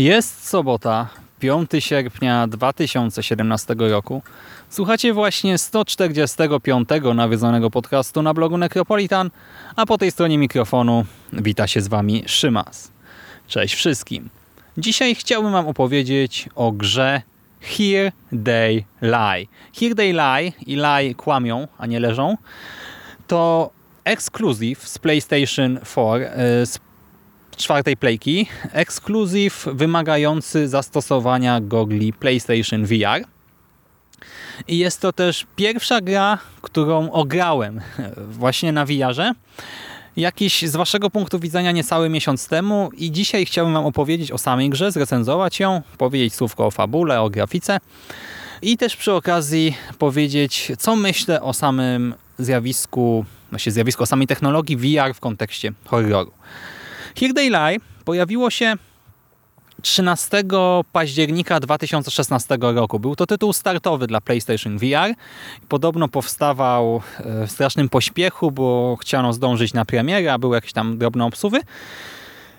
Jest sobota, 5 sierpnia 2017 roku. Słuchacie właśnie 145 nawiedzonego podcastu na blogu Necropolitan, a po tej stronie mikrofonu wita się z Wami Szymas. Cześć wszystkim. Dzisiaj chciałbym Wam opowiedzieć o grze Here They Lie. Here They Lie i Lie kłamią, a nie leżą, to ekskluzyw z PlayStation 4, y, z czwartej playki, ekskluzyw wymagający zastosowania gogli PlayStation VR. I jest to też pierwsza gra, którą ograłem właśnie na VR-ze. Jakiś z waszego punktu widzenia niecały miesiąc temu i dzisiaj chciałbym wam opowiedzieć o samej grze, zrecenzować ją, powiedzieć słówko o fabule, o grafice i też przy okazji powiedzieć, co myślę o samym zjawisku, właśnie zjawisku, o samej technologii VR w kontekście horroru. Here They pojawiło się 13 października 2016 roku. Był to tytuł startowy dla PlayStation VR. Podobno powstawał e, w strasznym pośpiechu, bo chciano zdążyć na premierę, a były jakieś tam drobne obsuwy.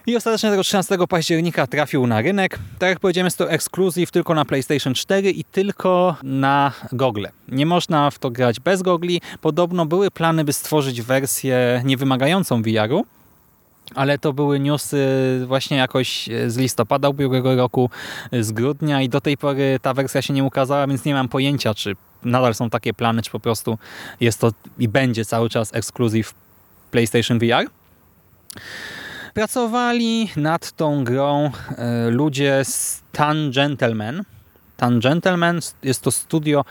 I ostatecznie tego 13 października trafił na rynek. Tak jak powiedziałem, jest to ekskluzyw tylko na PlayStation 4 i tylko na gogle. Nie można w to grać bez gogli. Podobno były plany, by stworzyć wersję niewymagającą VR-u, ale to były newsy właśnie jakoś z listopada ubiegłego roku, z grudnia i do tej pory ta wersja się nie ukazała, więc nie mam pojęcia, czy nadal są takie plany, czy po prostu jest to i będzie cały czas ekskluzyw PlayStation VR. Pracowali nad tą grą e, ludzie z Tan Gentleman. Tan Gentleman jest to studio,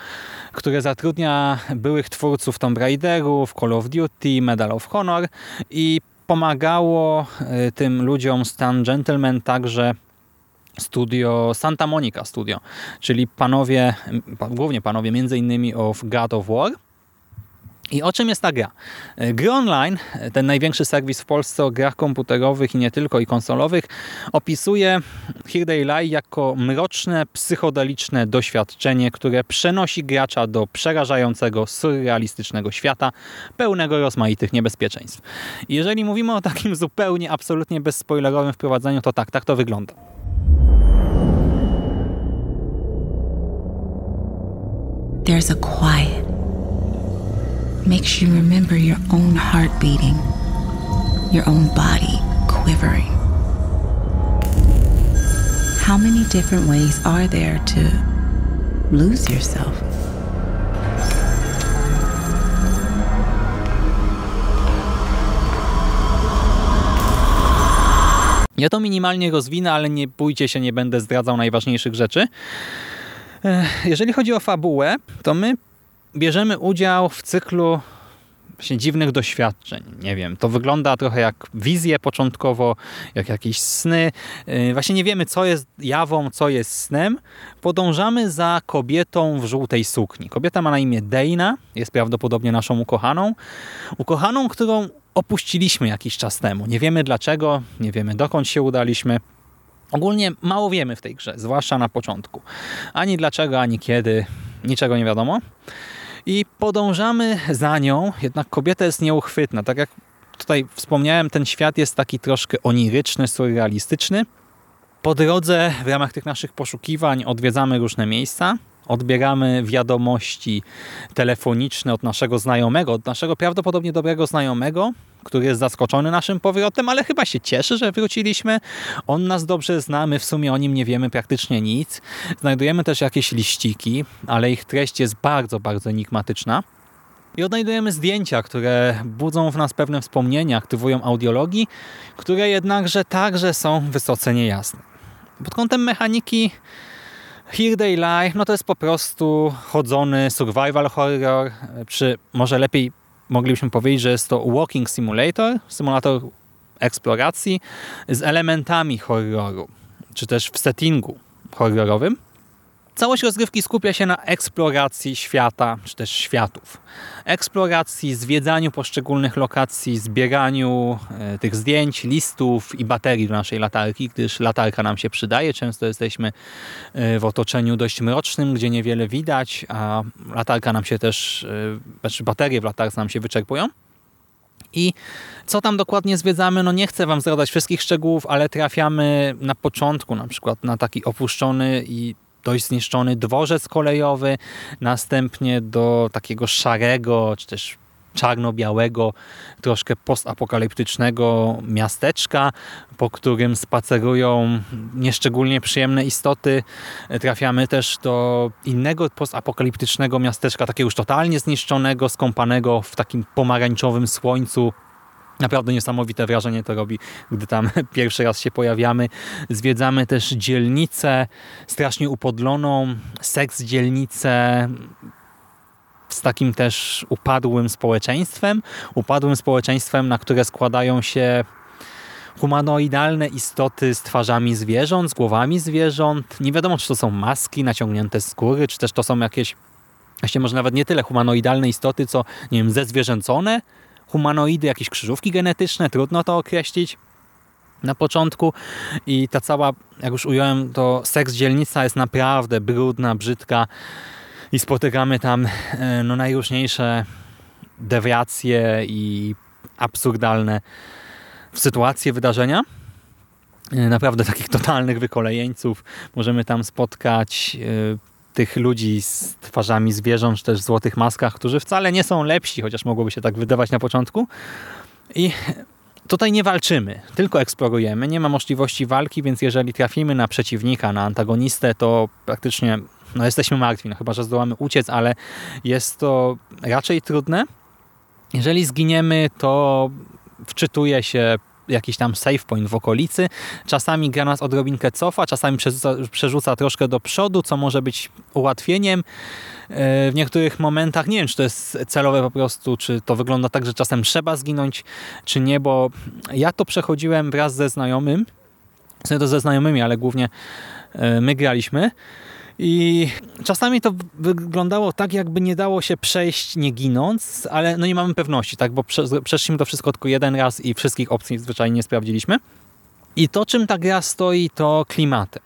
które zatrudnia byłych twórców Tomb Raiderów, Call of Duty, Medal of Honor i pomagało y, tym ludziom Stan Gentleman także studio Santa Monica Studio, czyli panowie, głównie panowie między innymi of God of War, i o czym jest ta gra? Gry Online, ten największy serwis w Polsce o grach komputerowych i nie tylko i konsolowych, opisuje They Lie jako mroczne, psychodeliczne doświadczenie, które przenosi gracza do przerażającego, surrealistycznego świata, pełnego rozmaitych niebezpieczeństw. Jeżeli mówimy o takim zupełnie, absolutnie bezspoilerowym wprowadzeniu, to tak, tak to wygląda. There's a quiet makes you remember your own heart beating, your own body quivering. How many different ways are there to lose yourself? Ja to minimalnie rozwinę, ale nie bójcie się, nie będę zdradzał najważniejszych rzeczy. Jeżeli chodzi o fabułę, to my bierzemy udział w cyklu właśnie dziwnych doświadczeń. Nie wiem, to wygląda trochę jak wizje początkowo, jak jakieś sny. Yy, właśnie nie wiemy, co jest jawą, co jest snem. Podążamy za kobietą w żółtej sukni. Kobieta ma na imię Dana, jest prawdopodobnie naszą ukochaną. Ukochaną, którą opuściliśmy jakiś czas temu. Nie wiemy dlaczego, nie wiemy dokąd się udaliśmy. Ogólnie mało wiemy w tej grze, zwłaszcza na początku. Ani dlaczego, ani kiedy, niczego nie wiadomo i podążamy za nią, jednak kobieta jest nieuchwytna. Tak jak tutaj wspomniałem, ten świat jest taki troszkę oniryczny, surrealistyczny. Po drodze w ramach tych naszych poszukiwań odwiedzamy różne miejsca, odbieramy wiadomości telefoniczne od naszego znajomego, od naszego prawdopodobnie dobrego znajomego, który jest zaskoczony naszym powrotem, ale chyba się cieszy, że wróciliśmy. On nas dobrze zna, my w sumie o nim nie wiemy praktycznie nic. Znajdujemy też jakieś liściki, ale ich treść jest bardzo, bardzo enigmatyczna. I odnajdujemy zdjęcia, które budzą w nas pewne wspomnienia, aktywują audiologii, które jednakże także są wysoce niejasne. Pod kątem mechaniki Here They Lie, no to jest po prostu chodzony survival horror, czy może lepiej moglibyśmy powiedzieć, że jest to walking simulator, symulator eksploracji z elementami horroru, czy też w settingu horrorowym. Całość rozgrywki skupia się na eksploracji świata, czy też światów. Eksploracji, zwiedzaniu poszczególnych lokacji, zbieraniu e, tych zdjęć, listów i baterii do naszej latarki, gdyż latarka nam się przydaje. Często jesteśmy e, w otoczeniu dość mrocznym, gdzie niewiele widać, a latarka nam się też, e, znaczy baterie w latarce nam się wyczerpują. I co tam dokładnie zwiedzamy, no nie chcę Wam zdradzać wszystkich szczegółów, ale trafiamy na początku na przykład na taki opuszczony i dość zniszczony dworzec kolejowy, następnie do takiego szarego, czy też czarno-białego, troszkę postapokaliptycznego miasteczka, po którym spacerują nieszczególnie przyjemne istoty. Trafiamy też do innego postapokaliptycznego miasteczka, takiego już totalnie zniszczonego, skąpanego w takim pomarańczowym słońcu, Naprawdę niesamowite wrażenie to robi, gdy tam pierwszy raz się pojawiamy. Zwiedzamy też dzielnicę strasznie upodloną, seks dzielnicę z takim też upadłym społeczeństwem. Upadłym społeczeństwem, na które składają się humanoidalne istoty z twarzami zwierząt, z głowami zwierząt. Nie wiadomo, czy to są maski naciągnięte z skóry, czy też to są jakieś, właśnie może nawet nie tyle humanoidalne istoty, co nie wiem, zezwierzęcone humanoidy, jakieś krzyżówki genetyczne, trudno to określić na początku i ta cała, jak już ująłem, to seks dzielnica jest naprawdę brudna, brzydka i spotykamy tam e, no, najróżniejsze dewiacje i absurdalne sytuacje, wydarzenia. E, naprawdę takich totalnych wykolejeńców. Możemy tam spotkać e, tych ludzi z twarzami zwierząt, czy też w złotych maskach, którzy wcale nie są lepsi, chociaż mogłoby się tak wydawać na początku. I tutaj nie walczymy, tylko eksplorujemy. Nie ma możliwości walki, więc jeżeli trafimy na przeciwnika, na antagonistę, to praktycznie no, jesteśmy martwi, no, chyba że zdołamy uciec, ale jest to raczej trudne. Jeżeli zginiemy, to wczytuje się jakiś tam save point w okolicy. Czasami gra nas odrobinkę cofa, czasami przerzuca, przerzuca troszkę do przodu, co może być ułatwieniem. E, w niektórych momentach, nie wiem, czy to jest celowe po prostu, czy to wygląda tak, że czasem trzeba zginąć, czy nie, bo ja to przechodziłem wraz ze znajomym, to ze znajomymi, ale głównie e, my graliśmy. I czasami to wyglądało tak, jakby nie dało się przejść nie ginąc, ale no nie mamy pewności, tak, bo przeszliśmy to wszystko tylko jeden raz i wszystkich opcji zwyczajnie nie sprawdziliśmy. I to, czym ta gra stoi, to klimatem.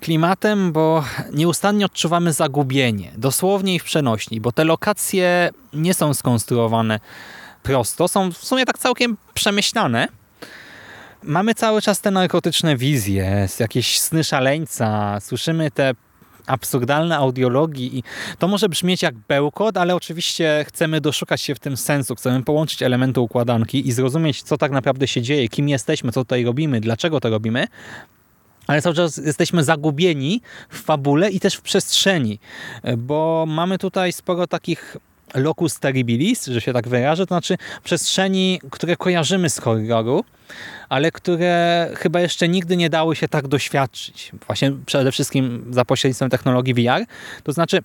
Klimatem, bo nieustannie odczuwamy zagubienie, dosłownie i w przenośni, bo te lokacje nie są skonstruowane prosto, są w sumie tak całkiem przemyślane, Mamy cały czas te narkotyczne wizje, jakieś sny szaleńca, słyszymy te absurdalne audiologii i to może brzmieć jak bełkot, ale oczywiście chcemy doszukać się w tym sensu, chcemy połączyć elementy układanki i zrozumieć, co tak naprawdę się dzieje, kim jesteśmy, co tutaj robimy, dlaczego to robimy, ale cały czas jesteśmy zagubieni w fabule i też w przestrzeni, bo mamy tutaj sporo takich locus terribilis, że się tak wyrażę, to znaczy przestrzeni, które kojarzymy z horroru, ale które chyba jeszcze nigdy nie dały się tak doświadczyć. Właśnie przede wszystkim za pośrednictwem technologii VR. To znaczy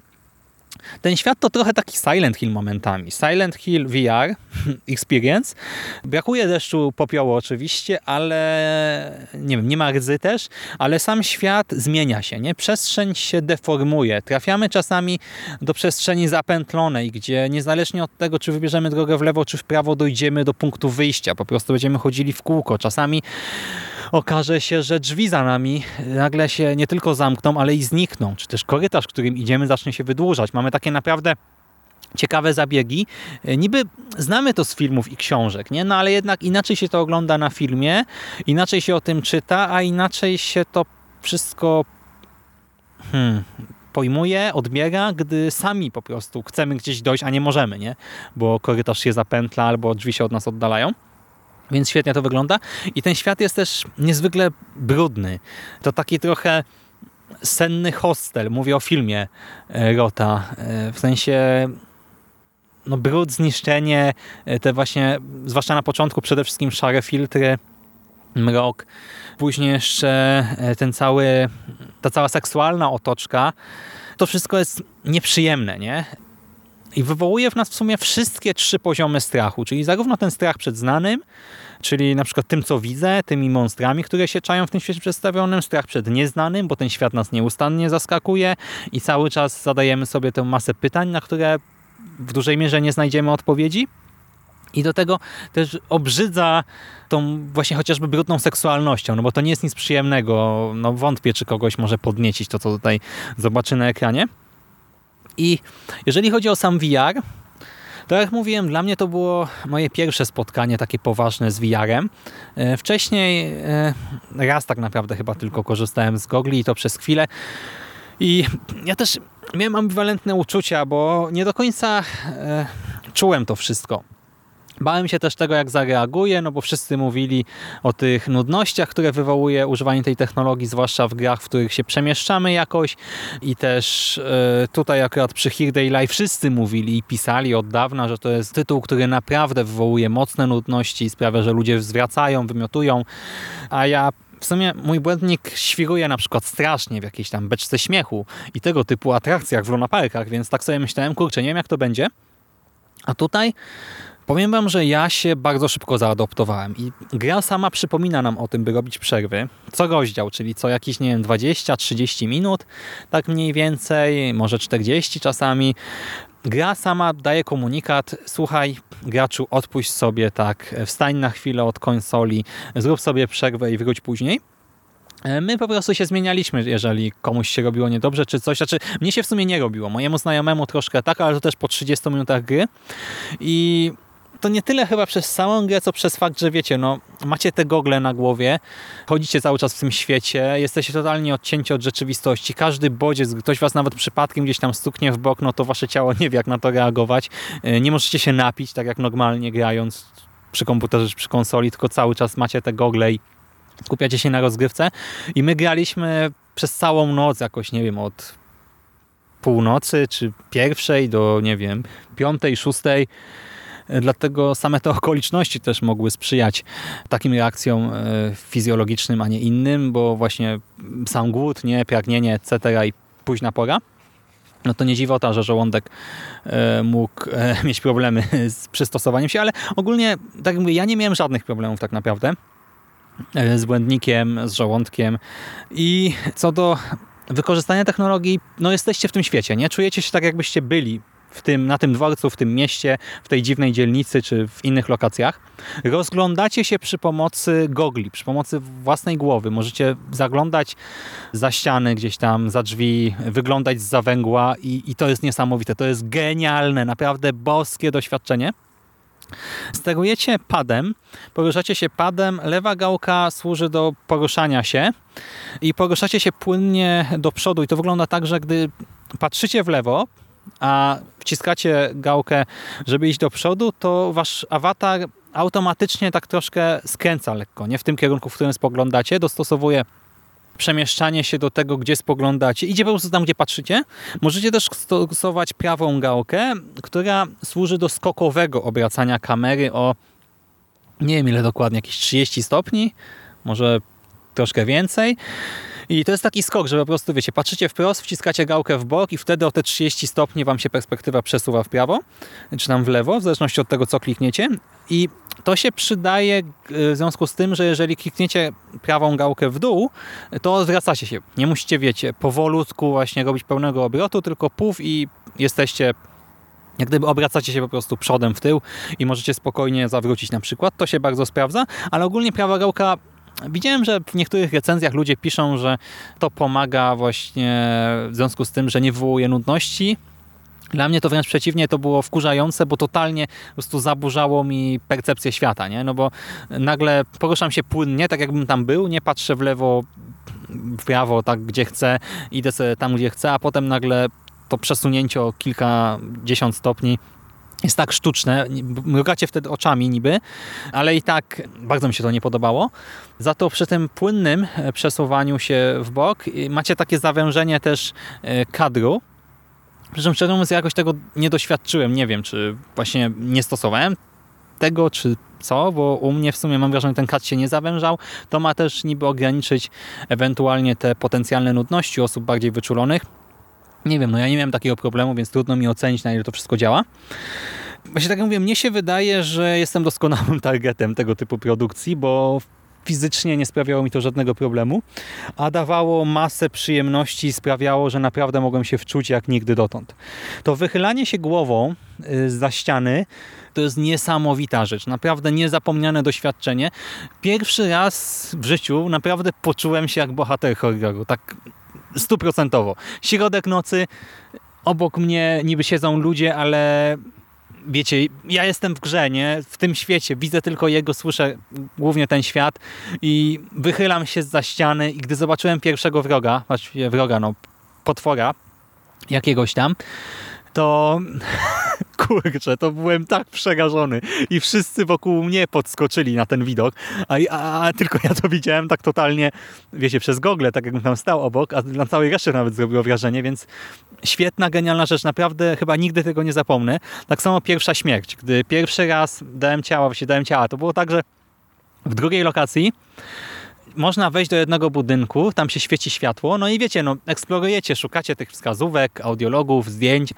ten świat to trochę taki Silent Hill momentami. Silent Hill VR Experience. Brakuje deszczu popiołu oczywiście, ale nie wiem, nie ma rdzy też, ale sam świat zmienia się, nie? Przestrzeń się deformuje. Trafiamy czasami do przestrzeni zapętlonej, gdzie niezależnie od tego, czy wybierzemy drogę w lewo, czy w prawo, dojdziemy do punktu wyjścia. Po prostu będziemy chodzili w kółko. Czasami okaże się, że drzwi za nami nagle się nie tylko zamkną, ale i znikną, czy też korytarz, którym idziemy zacznie się wydłużać. Mamy takie naprawdę ciekawe zabiegi. Niby znamy to z filmów i książek, nie? no ale jednak inaczej się to ogląda na filmie, inaczej się o tym czyta, a inaczej się to wszystko hmm, pojmuje, odbiera, gdy sami po prostu chcemy gdzieś dojść, a nie możemy, nie? Bo korytarz się zapętla albo drzwi się od nas oddalają. Więc świetnie to wygląda. I ten świat jest też niezwykle brudny. To taki trochę senny hostel. Mówię o filmie e, Rota. E, w sensie no brud, zniszczenie, e, te właśnie, zwłaszcza na początku przede wszystkim szare filtry, mrok, później jeszcze ten cały, ta cała seksualna otoczka, to wszystko jest nieprzyjemne, nie? I wywołuje w nas w sumie wszystkie trzy poziomy strachu, czyli zarówno ten strach przed znanym, czyli na przykład tym, co widzę, tymi monstrami, które się czają w tym świecie przedstawionym, strach przed nieznanym, bo ten świat nas nieustannie zaskakuje i cały czas zadajemy sobie tę masę pytań, na które w dużej mierze nie znajdziemy odpowiedzi. I do tego też obrzydza tą właśnie chociażby brudną seksualnością, no bo to nie jest nic przyjemnego. No wątpię, czy kogoś może podniecić to, co tutaj zobaczy na ekranie. I jeżeli chodzi o sam VR, to jak mówiłem, dla mnie to było moje pierwsze spotkanie takie poważne z VR-em. E, wcześniej e, raz tak naprawdę chyba tylko korzystałem z gogli i to przez chwilę. I ja też miałem ambiwalentne uczucia, bo nie do końca e, czułem to wszystko. Bałem się też tego, jak zareaguje, no bo wszyscy mówili o tych nudnościach, które wywołuje używanie tej technologii, zwłaszcza w grach, w których się przemieszczamy jakoś i też e, tutaj akurat przy Here Day wszyscy mówili i pisali od dawna, że to jest tytuł, który naprawdę wywołuje mocne nudności i sprawia, że ludzie zwracają, wymiotują, a ja w sumie mój błędnik świruje na przykład strasznie w jakiejś tam beczce śmiechu i tego typu atrakcjach w lunaparkach, więc tak sobie myślałem, kurczę, nie wiem jak to będzie. A tutaj Powiem wam, że ja się bardzo szybko zaadoptowałem i gra sama przypomina nam o tym, by robić przerwy. Co rozdział, czyli co jakieś, nie wiem, 20-30 minut, tak mniej więcej, może 40 czasami. Gra sama daje komunikat, słuchaj, graczu, odpuść sobie tak, wstań na chwilę od konsoli, zrób sobie przerwę i wróć później. My po prostu się zmienialiśmy, jeżeli komuś się robiło niedobrze czy coś. Znaczy, mnie się w sumie nie robiło. Mojemu znajomemu troszkę tak, ale to też po 30 minutach gry. I to nie tyle chyba przez samą grę, co przez fakt, że wiecie, no macie te gogle na głowie, chodzicie cały czas w tym świecie, jesteście totalnie odcięci od rzeczywistości, każdy bodziec, ktoś was nawet przypadkiem gdzieś tam stuknie w bok, no to wasze ciało nie wie jak na to reagować, e, nie możecie się napić, tak jak normalnie grając przy komputerze czy przy konsoli, tylko cały czas macie te gogle i skupiacie się na rozgrywce. I my graliśmy przez całą noc jakoś, nie wiem, od północy czy pierwszej do, nie wiem, piątej, szóstej Dlatego same te okoliczności też mogły sprzyjać takim reakcjom e, fizjologicznym, a nie innym, bo właśnie sam głód, nie, pragnienie, etc. i późna pora no to nie dziwota, że żołądek e, mógł e, mieć problemy z przystosowaniem się, ale ogólnie, tak jak mówię, ja nie miałem żadnych problemów tak naprawdę z błędnikiem, z żołądkiem i co do wykorzystania technologii, no jesteście w tym świecie, nie? Czujecie się tak, jakbyście byli w tym, na tym dworcu, w tym mieście, w tej dziwnej dzielnicy czy w innych lokacjach. Rozglądacie się przy pomocy gogli, przy pomocy własnej głowy. Możecie zaglądać za ściany gdzieś tam, za drzwi, wyglądać z zawęgła i, i to jest niesamowite. To jest genialne, naprawdę boskie doświadczenie. Sterujecie padem, poruszacie się padem, lewa gałka służy do poruszania się i poruszacie się płynnie do przodu i to wygląda tak, że gdy patrzycie w lewo, a wciskacie gałkę, żeby iść do przodu, to wasz awatar automatycznie tak troszkę skręca lekko, nie w tym kierunku, w którym spoglądacie, dostosowuje przemieszczanie się do tego, gdzie spoglądacie. Idzie po prostu tam, gdzie patrzycie. Możecie też stosować prawą gałkę, która służy do skokowego obracania kamery o nie wiem ile dokładnie, jakieś 30 stopni, może troszkę więcej. I to jest taki skok, że po prostu, wiecie, patrzycie wprost, wciskacie gałkę w bok i wtedy o te 30 stopni wam się perspektywa przesuwa w prawo, czy tam w lewo, w zależności od tego, co klikniecie. I to się przydaje w związku z tym, że jeżeli klikniecie prawą gałkę w dół, to zwracacie się. Nie musicie, wiecie, powolutku właśnie robić pełnego obrotu, tylko puf i jesteście jak gdyby obracacie się po prostu przodem w tył i możecie spokojnie zawrócić na przykład. To się bardzo sprawdza, ale ogólnie prawa gałka Widziałem, że w niektórych recenzjach ludzie piszą, że to pomaga właśnie w związku z tym, że nie wywołuje nudności. Dla mnie to wręcz przeciwnie, to było wkurzające, bo totalnie po prostu zaburzało mi percepcję świata, nie? No bo nagle poruszam się płynnie, tak jakbym tam był, nie patrzę w lewo, w prawo, tak gdzie chcę, idę sobie tam, gdzie chcę, a potem nagle to przesunięcie o kilkadziesiąt stopni jest tak sztuczne, mrugacie wtedy oczami niby, ale i tak bardzo mi się to nie podobało. Za to przy tym płynnym e, przesuwaniu się w bok macie takie zawężenie też e, kadru, przy czym szczerze mówiąc jakoś tego nie doświadczyłem, nie wiem czy właśnie nie stosowałem tego, czy co, bo u mnie w sumie mam wrażenie, że ten kat się nie zawężał. To ma też niby ograniczyć ewentualnie te potencjalne nudności osób bardziej wyczulonych. Nie wiem, no ja nie miałem takiego problemu, więc trudno mi ocenić, na ile to wszystko działa. Właśnie tak jak mówię, mnie się wydaje, że jestem doskonałym targetem tego typu produkcji, bo fizycznie nie sprawiało mi to żadnego problemu, a dawało masę przyjemności i sprawiało, że naprawdę mogłem się wczuć jak nigdy dotąd. To wychylanie się głową y, za ściany to jest niesamowita rzecz, naprawdę niezapomniane doświadczenie. Pierwszy raz w życiu naprawdę poczułem się jak bohater horroru, tak stuprocentowo. Środek nocy, obok mnie niby siedzą ludzie, ale wiecie, ja jestem w grze, nie? W tym świecie, widzę tylko jego, słyszę głównie ten świat i wychylam się za ściany i gdy zobaczyłem pierwszego wroga, właściwie wroga, no, potwora, jakiegoś tam, to kurczę, to byłem tak przerażony i wszyscy wokół mnie podskoczyli na ten widok, a, a, a, tylko ja to widziałem tak totalnie, wiecie, przez gogle, tak jakbym tam stał obok, a na całej reszcie nawet zrobiło wrażenie, więc świetna, genialna rzecz, naprawdę chyba nigdy tego nie zapomnę. Tak samo pierwsza śmierć, gdy pierwszy raz dałem ciała, właśnie dałem ciała, to było tak, że w drugiej lokacji można wejść do jednego budynku, tam się świeci światło, no i wiecie, no eksplorujecie, szukacie tych wskazówek, audiologów, zdjęć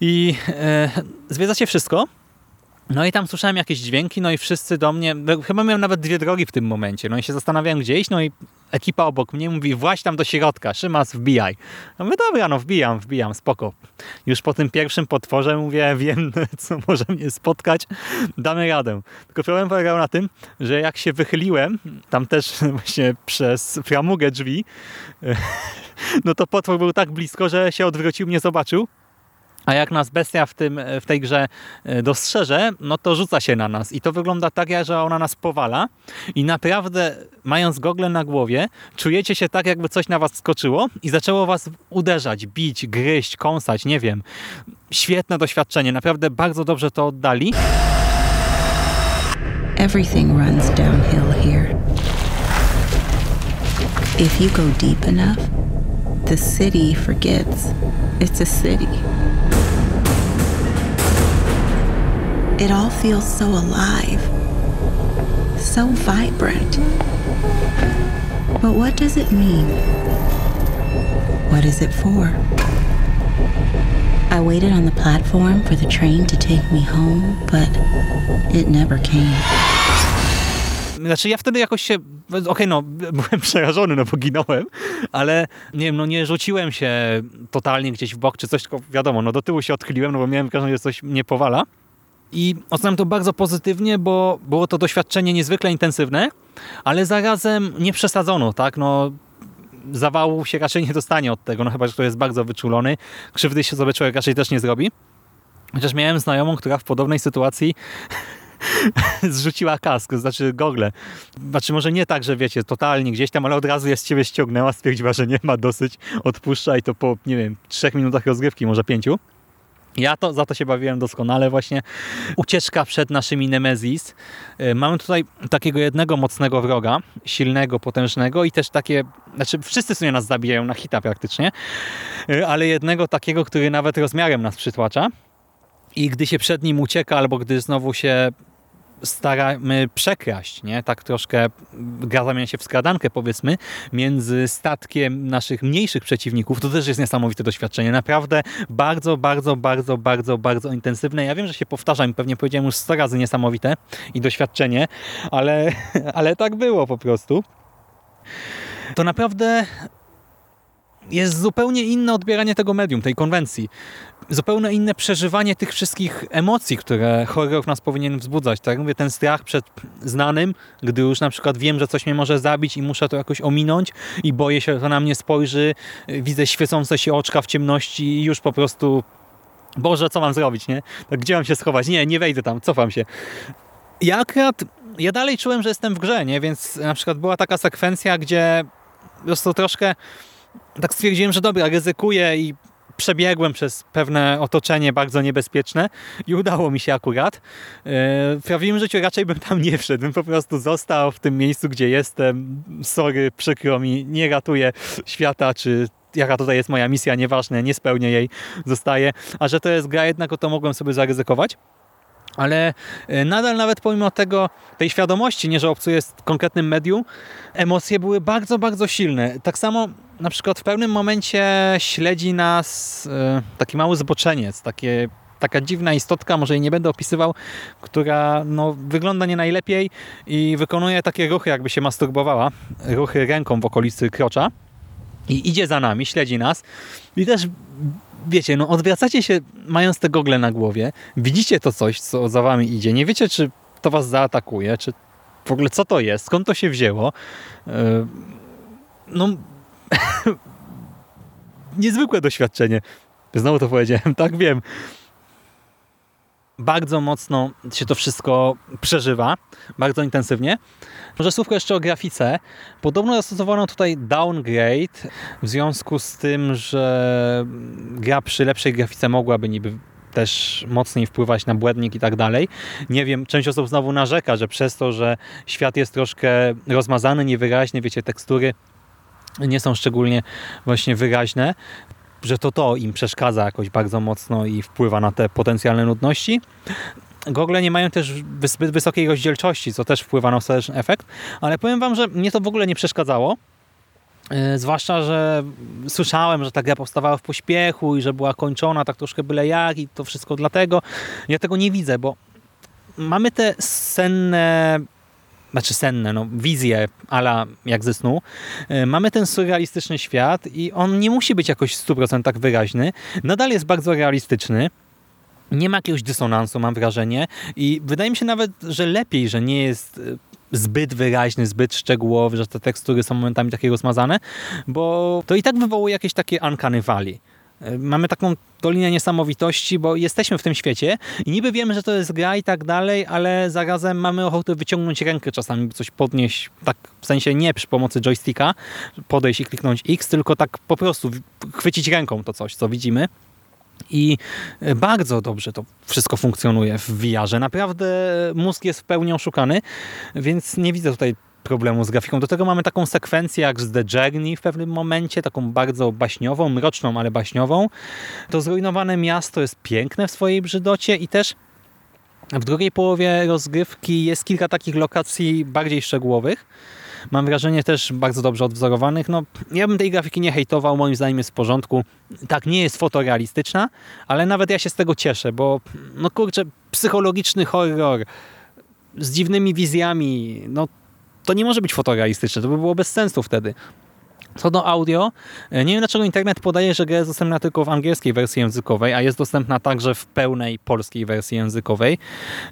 i e, zwiedzacie wszystko. No i tam słyszałem jakieś dźwięki, no i wszyscy do mnie, chyba miałem nawet dwie drogi w tym momencie, no i się zastanawiałem gdzie iść, no i ekipa obok mnie mówi właź tam do środka, Szymas wbijaj. No mówię dobra, no wbijam, wbijam, spoko. Już po tym pierwszym potworze mówię, wiem co może mnie spotkać, damy radę. Tylko problem polegał na tym, że jak się wychyliłem, tam też właśnie przez framugę drzwi, no to potwór był tak blisko, że się odwrócił, mnie zobaczył a jak nas bestia w, tym, w tej grze e, dostrzeże, no to rzuca się na nas. I to wygląda tak, że ona nas powala i naprawdę, mając gogle na głowie, czujecie się tak, jakby coś na was skoczyło i zaczęło was uderzać, bić, gryźć, kąsać, nie wiem. Świetne doświadczenie, naprawdę bardzo dobrze to oddali. Everything runs downhill here. If you go deep enough, the city forgets it's a city. It all feels so alive, so vibrant. But what does it mean? What is it for? I waited on the platform for the train to take me home, but it never came. Znaczy ja wtedy jakoś się, okej okay, no, byłem przerażony, no bo ginąłem, ale nie wiem, no nie rzuciłem się totalnie gdzieś w bok czy coś, tylko wiadomo, no do tyłu się odchyliłem, no bo miałem wrażenie, że coś mnie powala. I oceniam to bardzo pozytywnie, bo było to doświadczenie niezwykle intensywne, ale zarazem nie przesadzono, tak? No, zawału się raczej nie dostanie od tego, no chyba, że ktoś jest bardzo wyczulony. Krzywdy się sobie człowiek raczej też nie zrobi. Chociaż miałem znajomą, która w podobnej sytuacji zrzuciła kask, znaczy gogle. Znaczy może nie tak, że wiecie, totalnie gdzieś tam, ale od razu jest ciebie ściągnęła, stwierdziła, że nie ma dosyć, odpuszcza i to po, nie wiem, trzech minutach rozgrywki, może pięciu. Ja to, za to się bawiłem doskonale właśnie. Ucieczka przed naszymi Nemezis. Y, mamy tutaj takiego jednego mocnego wroga, silnego, potężnego i też takie, znaczy wszyscy sobie nas zabijają na hita praktycznie, y, ale jednego takiego, który nawet rozmiarem nas przytłacza. I gdy się przed nim ucieka, albo gdy znowu się staramy przekraść, nie? tak troszkę gra zamienia się w skradankę powiedzmy między statkiem naszych mniejszych przeciwników. To też jest niesamowite doświadczenie. Naprawdę bardzo, bardzo, bardzo, bardzo, bardzo intensywne. Ja wiem, że się powtarzam, pewnie powiedziałem już 100 razy niesamowite i doświadczenie, ale, ale tak było po prostu. To naprawdę jest zupełnie inne odbieranie tego medium, tej konwencji. Zupełnie inne przeżywanie tych wszystkich emocji, które horror nas powinien wzbudzać. Tak mówię, ten strach przed znanym, gdy już na przykład wiem, że coś mnie może zabić i muszę to jakoś ominąć i boję się, że to na mnie spojrzy, widzę świecące się oczka w ciemności i już po prostu Boże, co mam zrobić, nie? Tak, gdzie mam się schować? Nie, nie wejdę tam, cofam się. Ja akurat, ja dalej czułem, że jestem w grze, nie? Więc na przykład była taka sekwencja, gdzie po prostu troszkę tak stwierdziłem, że dobra, ryzykuję i przebiegłem przez pewne otoczenie bardzo niebezpieczne i udało mi się akurat. E, W prawdziwym życiu raczej bym tam nie wszedł, bym po prostu został w tym miejscu, gdzie jestem. Sorry, przykro mi, nie ratuję świata, czy jaka tutaj jest moja misja, nieważne, nie spełnię jej, zostaję. A że to jest gra jednak, to mogłem sobie zaryzykować. Ale e, nadal nawet pomimo tego, tej świadomości, nie że obcuję z konkretnym medium, emocje były bardzo, bardzo silne. Tak samo na przykład w pewnym momencie śledzi nas e, taki mały zboczeniec, takie, taka dziwna istotka, może jej nie będę opisywał, która no, wygląda nie najlepiej i wykonuje takie ruchy, jakby się masturbowała, ruchy ręką w okolicy krocza i idzie za nami, śledzi nas i też wiecie, no odwracacie się mając te gogle na głowie, widzicie to coś, co za wami idzie, nie wiecie, czy to was zaatakuje, czy w ogóle co to jest, skąd to się wzięło. Yy, No, niezwykłe doświadczenie. Znowu to powiedziałem, tak wiem. Bardzo mocno się to wszystko przeżywa, bardzo intensywnie. Może słówko jeszcze o grafice. Podobno zastosowano tutaj downgrade w związku z tym, że gra przy lepszej grafice mogłaby niby też mocniej wpływać na błędnik i tak dalej. Nie wiem, część osób znowu narzeka, że przez to, że świat jest troszkę rozmazany, niewyraźny, wiecie, tekstury nie są szczególnie właśnie wyraźne, że to to im przeszkadza jakoś bardzo mocno i wpływa na te potencjalne nudności. Gogle nie mają też zbyt wysokiej rozdzielczości, co też wpływa na ostateczny efekt, ale powiem wam, że mnie to w ogóle nie przeszkadzało. Yy, Zwłaszcza, że słyszałem, że ta gra powstawała w pośpiechu i że była kończona tak troszkę byle jak i to wszystko dlatego. Ja tego nie widzę, bo mamy te senne znaczy senne, no, wizje ala jak ze snu. Yy, Mamy ten surrealistyczny świat i on nie musi być jakoś w 100% wyraźny. Nadal jest bardzo realistyczny. Nie ma jakiegoś dysonansu, mam wrażenie. I wydaje mi się nawet, że lepiej, że nie jest y, zbyt wyraźny, zbyt szczegółowy, że te tekstury są momentami takie rozmazane, bo to i tak wywołuje jakieś takie uncanny valley. Y, Mamy taką dolinę niesamowitości, bo jesteśmy w tym świecie i niby wiemy, że to jest gra i tak dalej, ale zarazem mamy ochotę wyciągnąć rękę czasami, coś podnieść, tak w sensie nie przy pomocy joysticka, podejść i kliknąć X, tylko tak po prostu chwycić ręką to coś, co widzimy. I bardzo dobrze to wszystko funkcjonuje w VR-ze. Naprawdę mózg jest w pełni oszukany, więc nie widzę tutaj problemu z grafiką. Do tego mamy taką sekwencję jak z The Journey w pewnym momencie, taką bardzo baśniową, mroczną, ale baśniową. To zrujnowane miasto jest piękne w swojej brzydocie i też w drugiej połowie rozgrywki jest kilka takich lokacji bardziej szczegółowych. Mam wrażenie też bardzo dobrze odwzorowanych. No, ja bym tej grafiki nie hejtował, moim zdaniem jest w porządku. Tak, nie jest fotorealistyczna, ale nawet ja się z tego cieszę, bo no kurczę, psychologiczny horror z dziwnymi wizjami, no to nie może być fotorealistyczne, to by było bez sensu wtedy. Co do audio, nie wiem dlaczego internet podaje, że gra jest dostępna tylko w angielskiej wersji językowej, a jest dostępna także w pełnej polskiej wersji językowej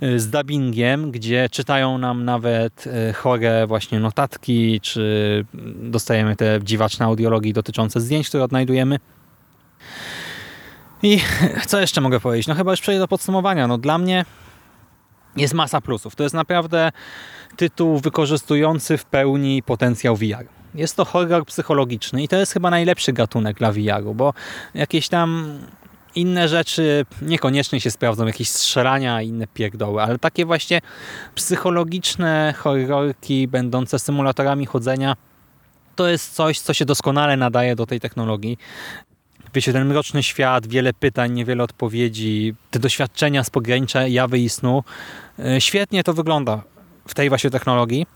y, z dubbingiem, gdzie czytają nam nawet y, chore właśnie notatki, czy dostajemy te dziwaczne audiologii dotyczące zdjęć, które odnajdujemy. I co jeszcze mogę powiedzieć? No chyba już przejdę do podsumowania. No dla mnie jest masa plusów. To jest naprawdę tytuł wykorzystujący w pełni potencjał VR. Jest to horror psychologiczny i to jest chyba najlepszy gatunek dla VR-u, bo jakieś tam inne rzeczy niekoniecznie się sprawdzą, jakieś strzelania i inne pierdoły, ale takie właśnie psychologiczne horrorki będące symulatorami chodzenia to jest coś, co się doskonale nadaje do tej technologii. Wiecie, ten mroczny świat, wiele pytań, niewiele odpowiedzi, te doświadczenia z pogranicza jawy i snu. E, Świetnie to wygląda w tej właśnie technologii.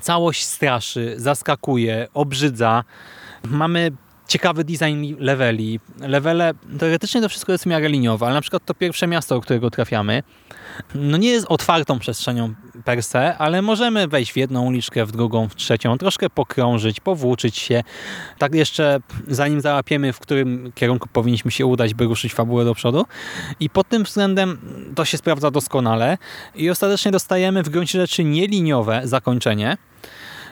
Całość straszy, zaskakuje, obrzydza. Mamy ciekawy design leveli. Levele, teoretycznie to wszystko jest w miarę liniowe, ale na przykład to pierwsze miasto, do którego trafiamy, no nie jest otwartą przestrzenią per se, ale możemy wejść w jedną uliczkę, w drugą, w trzecią, troszkę pokrążyć, powłóczyć się. Tak jeszcze zanim załapiemy, w którym kierunku powinniśmy się udać, by ruszyć fabułę do przodu. I pod tym względem to się sprawdza doskonale i ostatecznie dostajemy w gruncie rzeczy nieliniowe zakończenie,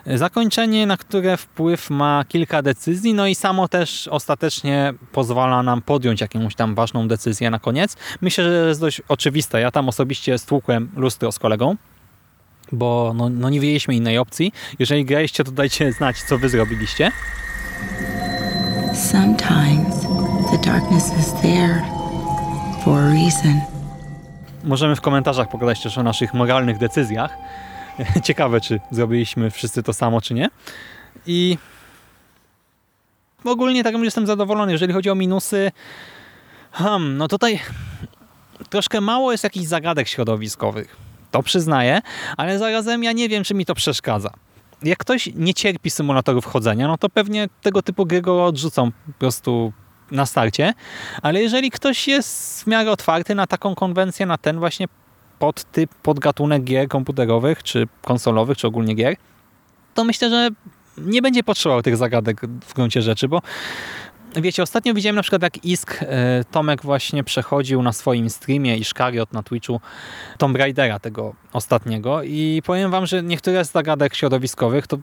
Zakończenie, na które wpływ ma kilka decyzji, no i samo też ostatecznie pozwala nam podjąć jakąś tam ważną decyzję na koniec. Myślę, że jest dość oczywiste. Ja tam osobiście stłukłem lustro z kolegą, bo no, no nie wiedzieliśmy innej opcji. Jeżeli graliście, to dajcie znać, co wy zrobiliście. Sometimes the darkness is there for a reason. Możemy w komentarzach pogadać też o naszych moralnych decyzjach. Ciekawe, czy zrobiliśmy wszyscy to samo, czy nie. I ogólnie tak jestem zadowolony. Jeżeli chodzi o minusy, hmm, no tutaj troszkę mało jest jakichś zagadek środowiskowych. To przyznaję, ale zarazem ja nie wiem, czy mi to przeszkadza. Jak ktoś nie cierpi symulatorów chodzenia, no to pewnie tego typu gry go odrzucą po prostu na starcie, ale jeżeli ktoś jest w miarę otwarty na taką konwencję, na ten właśnie podtyp, podgatunek gier komputerowych, czy konsolowych, czy ogólnie gier, to myślę, że nie będzie potrzebował tych zagadek w gruncie rzeczy, bo wiecie, ostatnio widziałem na przykład jak Isk e, Tomek właśnie przechodził na swoim streamie i Szkariot na Twitchu Tomb Raidera tego ostatniego i powiem wam, że niektóre z zagadek środowiskowych to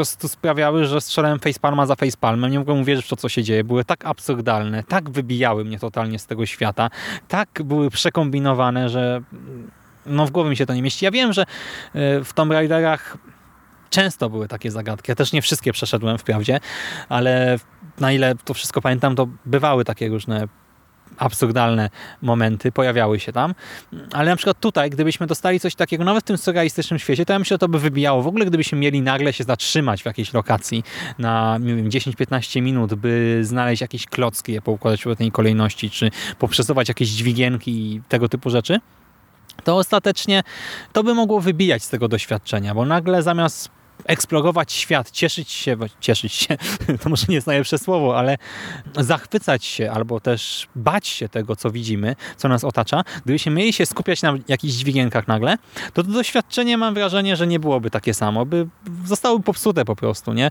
prostu sprawiały, że strzelałem facepalma za facepalmem. Nie mogłem uwierzyć w to, co się dzieje. Były tak absurdalne, tak wybijały mnie totalnie z tego świata, tak były przekombinowane, że no w głowie mi się to nie mieści. Ja wiem, że e, w Tomb Raiderach często były takie zagadki. Ja też nie wszystkie przeszedłem wprawdzie, ale na ile to wszystko pamiętam, to bywały takie różne absurdalne momenty, pojawiały się tam. Ale na przykład tutaj, gdybyśmy dostali coś takiego, nawet w tym surrealistycznym świecie, to ja myślę, że to by wybijało. W ogóle gdybyśmy mieli nagle się zatrzymać w jakiejś lokacji na nie wiem, 10-15 minut, by znaleźć jakieś klocki, je poukładać w tej kolejności, czy poprzesuwać jakieś dźwigienki i tego typu rzeczy, to ostatecznie to by mogło wybijać z tego doświadczenia, bo nagle zamiast eksplorować świat, cieszyć się, cieszyć się, to może nie jest najlepsze słowo, ale zachwycać się albo też bać się tego, co widzimy, co nas otacza, gdybyśmy mieli się skupiać na jakichś dźwigienkach nagle, to to doświadczenie mam wrażenie, że nie byłoby takie samo, by zostałoby popsute po prostu, nie?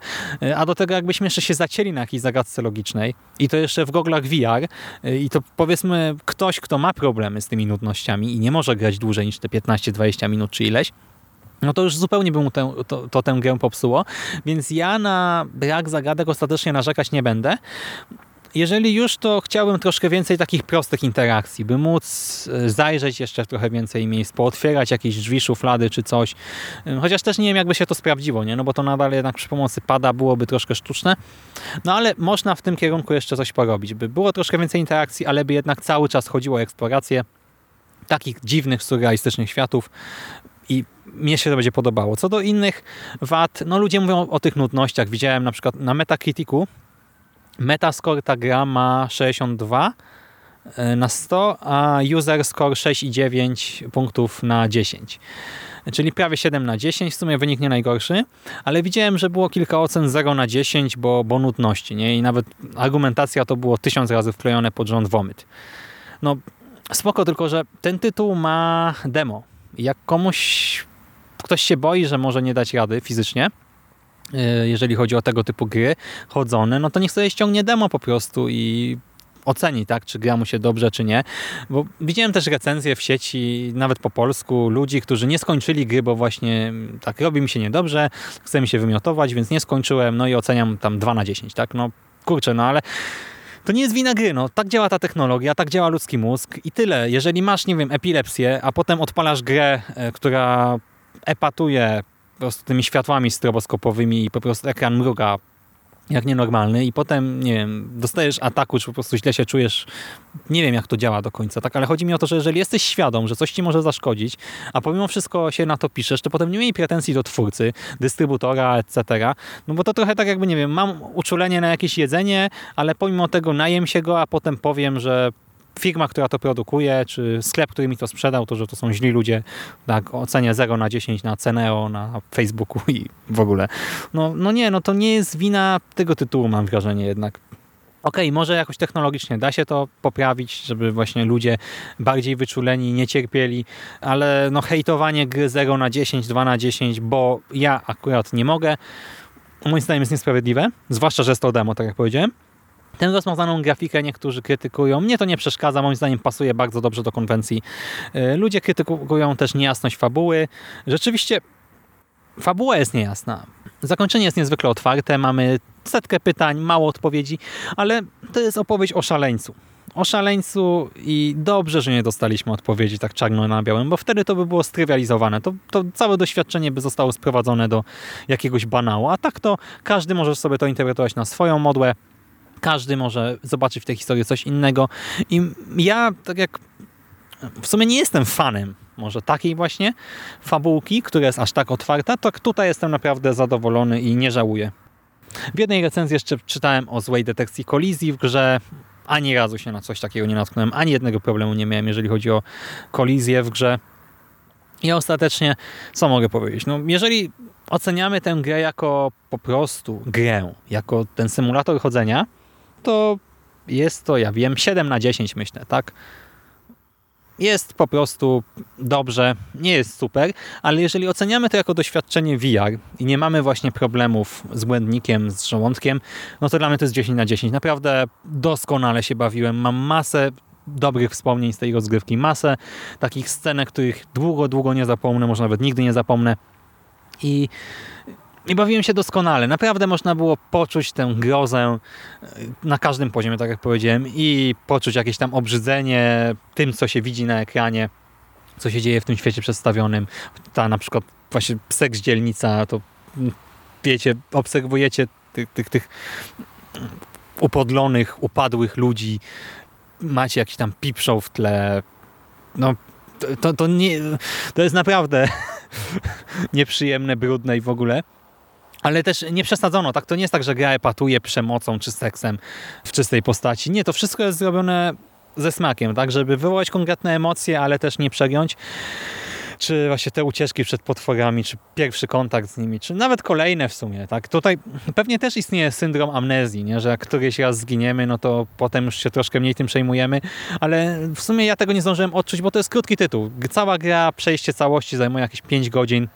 A do tego jakbyśmy jeszcze się zacięli na jakiejś zagadce logicznej i to jeszcze w goglach VR i to powiedzmy ktoś, kto ma problemy z tymi nudnościami i nie może grać dłużej niż te 15-20 minut czy ileś, no to już zupełnie by mu tę, to, to tę grę popsuło. Więc ja na brak zagadek ostatecznie narzekać nie będę. Jeżeli już, to chciałbym troszkę więcej takich prostych interakcji, by móc e, zajrzeć jeszcze w trochę więcej miejsc, pootwierać jakieś drzwi, szuflady czy coś. E, chociaż też nie wiem, jakby się to sprawdziło, nie? no bo to nadal jednak przy pomocy pada byłoby troszkę sztuczne. No ale można w tym kierunku jeszcze coś porobić, by było troszkę więcej interakcji, ale by jednak cały czas chodziło o eksplorację takich dziwnych, surrealistycznych światów i mnie się to będzie podobało. Co do innych wad, no ludzie mówią o, tych nudnościach. Widziałem na przykład na Metacriticu Metascore ta gra ma 62 e, na 100, a user score 6,9 punktów na 10. Czyli prawie 7 na 10, w sumie wynik nie najgorszy, ale widziałem, że było kilka ocen 0 na 10, bo, bo nudności, nie? I nawet argumentacja to było tysiąc razy wklejone pod rząd womyt. No spoko, tylko że ten tytuł ma demo. Jak komuś ktoś się boi, że może nie dać rady fizycznie, e, jeżeli chodzi o tego typu gry chodzone, no to niech sobie ściągnie demo po prostu i oceni, tak, czy gra mu się dobrze, czy nie. Bo widziałem też recenzje w sieci, nawet po polsku, ludzi, którzy nie skończyli gry, bo właśnie mm, tak robi mi się niedobrze, chce mi się wymiotować, więc nie skończyłem, no i oceniam tam 2 na 10, tak, no kurczę, no ale to nie jest wina gry, no tak działa ta technologia, tak działa ludzki mózg i tyle. Jeżeli masz, nie wiem, epilepsję, a potem odpalasz grę, e, która epatuje po prostu tymi światłami stroboskopowymi i po prostu ekran mruga jak nienormalny i potem, nie wiem, dostajesz ataku, czy po prostu źle się czujesz. Nie wiem, jak to działa do końca, tak, ale chodzi mi o to, że jeżeli jesteś świadom, że coś ci może zaszkodzić, a pomimo wszystko się na to piszesz, to potem nie miej pretensji do twórcy, dystrybutora, etc. No bo to trochę tak jakby, nie wiem, mam uczulenie na jakieś jedzenie, ale pomimo tego najem się go, a potem powiem, że firma, która to produkuje, czy sklep, który mi to sprzedał, to że to są źli ludzie, tak, ocenia 0 na 10 na Ceneo, na Facebooku i w ogóle. No, no nie, no to nie jest wina tego tytułu, mam wrażenie jednak. Okej, okay, może jakoś technologicznie da się to poprawić, żeby właśnie ludzie bardziej wyczuleni, nie cierpieli, ale no hejtowanie gry 0 na 10, 2 na 10, bo ja akurat nie mogę, moim zdaniem jest niesprawiedliwe, zwłaszcza, że jest to demo, tak jak powiedziałem. Tę rozmazaną grafikę niektórzy krytykują. Mnie to nie przeszkadza, moim zdaniem pasuje bardzo dobrze do konwencji. E, ludzie krytykują też niejasność fabuły. Rzeczywiście fabuła jest niejasna. Zakończenie jest niezwykle otwarte, mamy setkę pytań, mało odpowiedzi, ale to jest opowieść o szaleńcu. O szaleńcu i dobrze, że nie dostaliśmy odpowiedzi tak czarno na białym, bo wtedy to by było strywializowane. To, to całe doświadczenie by zostało sprowadzone do jakiegoś banału, a tak to każdy może sobie to interpretować na swoją modłę. Każdy może zobaczyć w tej historii coś innego. I ja, tak jak w sumie nie jestem fanem może takiej właśnie fabułki, która jest aż tak otwarta, to tutaj jestem naprawdę zadowolony i nie żałuję. W jednej recenzji jeszcze czytałem o złej detekcji kolizji w grze. Ani razu się na coś takiego nie natknąłem, ani jednego problemu nie miałem, jeżeli chodzi o kolizję w grze. I ostatecznie, co mogę powiedzieć? No, jeżeli oceniamy tę grę jako po prostu grę, jako ten symulator chodzenia, to jest to, ja wiem, 7 na 10 myślę, tak? Jest po prostu dobrze, nie jest super, ale jeżeli oceniamy to jako doświadczenie VR i nie mamy właśnie problemów z błędnikiem, z żołądkiem, no to dla mnie to jest 10 na 10. Naprawdę doskonale się bawiłem. Mam masę dobrych wspomnień z tej rozgrywki, masę takich scenek, których długo, długo nie zapomnę, może nawet nigdy nie zapomnę. I i bawiłem się doskonale. Naprawdę można było poczuć tę grozę e, na każdym poziomie, tak jak powiedziałem, i poczuć jakieś tam obrzydzenie tym, co się widzi na ekranie, co się dzieje w tym świecie przedstawionym. Ta na przykład właśnie seks dzielnica, to mm, wiecie, obserwujecie tych, tych, tych upodlonych, upadłych ludzi, macie jakiś tam pipshow w tle. No, to, to nie, to jest naprawdę nieprzyjemne, brudne i w ogóle. Ale też nie przesadzono, tak? To nie jest tak, że gra epatuje przemocą czy seksem w czystej postaci. Nie, to wszystko jest zrobione ze smakiem, tak? Żeby wywołać konkretne emocje, ale też nie przegiąć. Czy właśnie te ucieczki przed potworami, czy pierwszy kontakt z nimi, czy nawet kolejne w sumie, tak? Tutaj pewnie też istnieje syndrom amnezji, nie? Że jak któryś raz zginiemy, no to potem już się troszkę mniej tym przejmujemy, ale w sumie ja tego nie zdążyłem odczuć, bo to jest krótki tytuł. Cała gra, przejście całości zajmuje jakieś 5 godzin.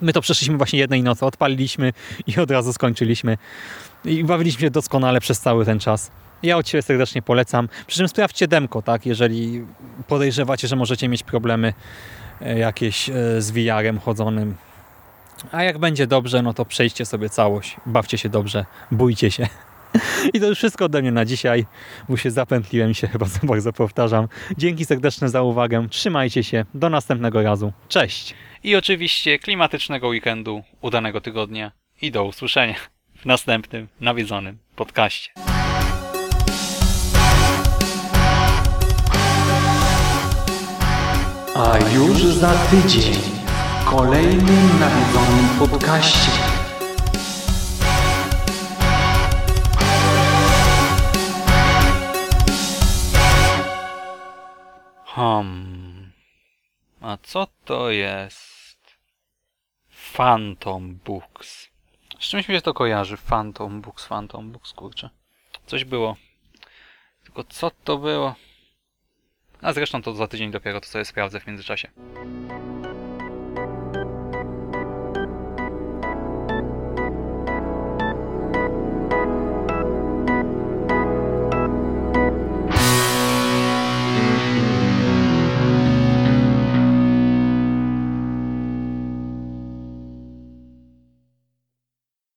My to przeszliśmy właśnie jednej nocy, odpaliliśmy i od razu skończyliśmy. I bawiliśmy się doskonale przez cały ten czas. Ja od Ciebie serdecznie polecam. Przy czym sprawdźcie demko, tak? Jeżeli podejrzewacie, że możecie mieć problemy e, jakieś e, z VR-em chodzonym. A jak będzie dobrze, no to przejdźcie sobie całość. Bawcie się dobrze, bójcie się. I to już wszystko ode mnie na dzisiaj, bo się zapętliłem się, chyba za bardzo powtarzam. Dzięki serdeczne za uwagę, trzymajcie się, do następnego razu. Cześć! I oczywiście klimatycznego weekendu, udanego tygodnia i do usłyszenia w następnym nawiedzonym podcaście. A już za tydzień w kolejnym nawiedzonym podcaście. Hmm. A co to jest? Phantom Books. Z czymś mi się to kojarzy? Phantom Books, Phantom Books, kurczę. Coś było. Tylko co to było? A zresztą to za tydzień dopiero to sobie sprawdzę w międzyczasie.